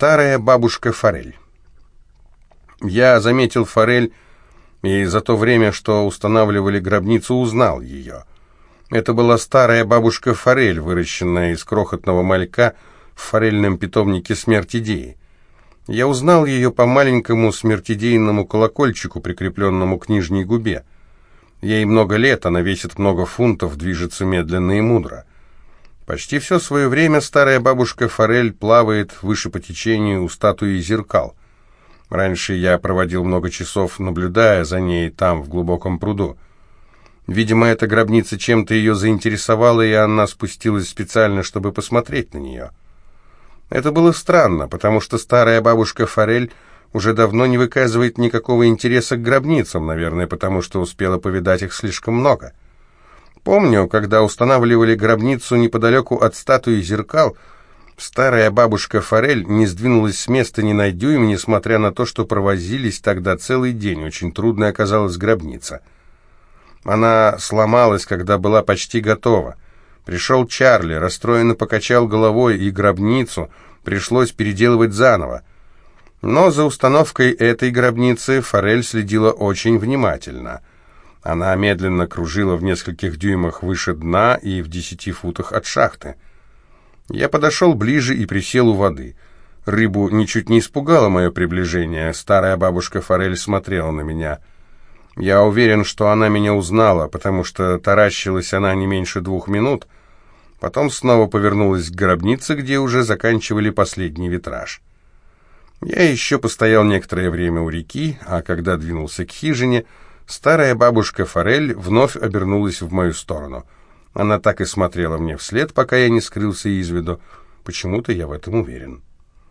Старая бабушка Форель. Я заметил Форель и за то время, что устанавливали гробницу, узнал ее. Это была старая бабушка Форель, выращенная из крохотного малька в форельном питомнике смертидеи. Я узнал ее по маленькому смертидейному колокольчику, прикрепленному к нижней губе. Ей много лет, она весит много фунтов, движется медленно и мудро. Почти все свое время старая бабушка Форель плавает выше по течению у статуи зеркал. Раньше я проводил много часов, наблюдая за ней там, в глубоком пруду. Видимо, эта гробница чем-то ее заинтересовала, и она спустилась специально, чтобы посмотреть на нее. Это было странно, потому что старая бабушка Форель уже давно не выказывает никакого интереса к гробницам, наверное, потому что успела повидать их слишком много. Помню, когда устанавливали гробницу неподалеку от статуи зеркал, старая бабушка Форель не сдвинулась с места ни на дюйм, несмотря на то, что провозились тогда целый день. Очень трудной оказалась гробница. Она сломалась, когда была почти готова. Пришел Чарли, расстроенно покачал головой, и гробницу пришлось переделывать заново. Но за установкой этой гробницы Форель следила очень внимательно. Она медленно кружила в нескольких дюймах выше дна и в десяти футах от шахты. Я подошел ближе и присел у воды. Рыбу ничуть не испугало мое приближение. Старая бабушка Форель смотрела на меня. Я уверен, что она меня узнала, потому что таращилась она не меньше двух минут, потом снова повернулась к гробнице, где уже заканчивали последний витраж. Я еще постоял некоторое время у реки, а когда двинулся к хижине, старая бабушка Форель вновь обернулась в мою сторону. Она так и смотрела мне вслед, пока я не скрылся из виду. Почему-то я в этом уверен.